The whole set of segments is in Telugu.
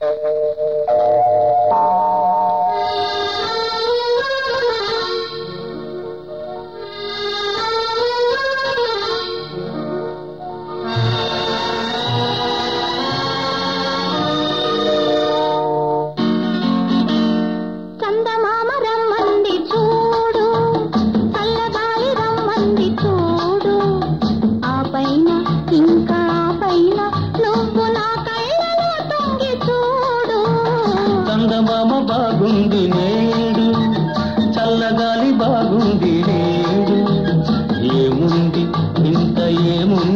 చందమామ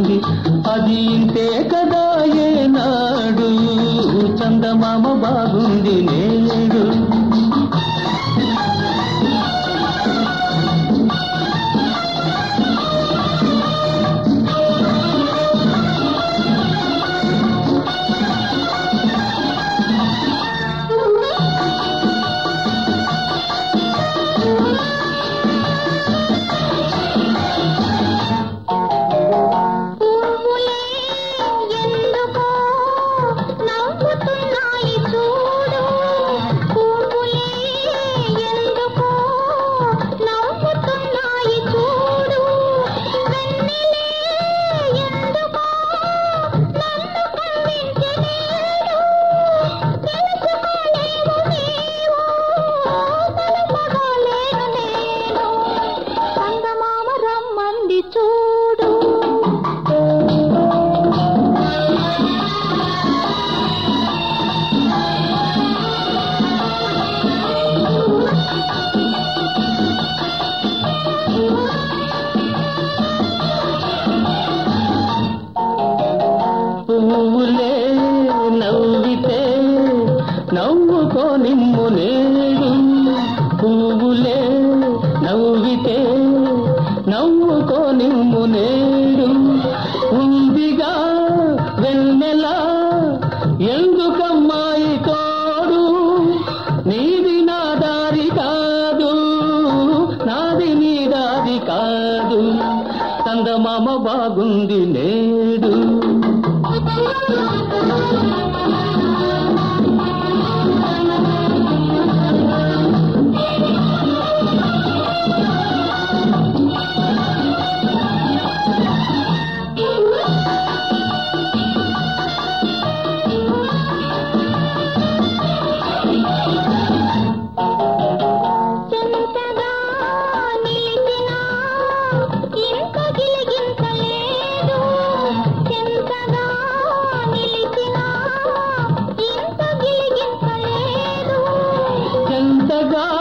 ఉంది. అది ఇంతే కదా ఏనాడు. చందమామ బాగుంది. నవ్వుకో నిమ్ము నేడు పువ్వులే నవ్వితే నవ్వుకో నిమ్ము నేడు. ఉందిగా వెన్నెల ఎందుకమ్మాయి తోడు? నీది నా దారి కాదు నాది నీ దారి కాదు. చందమామ బాగుంది నే ಬಗಾ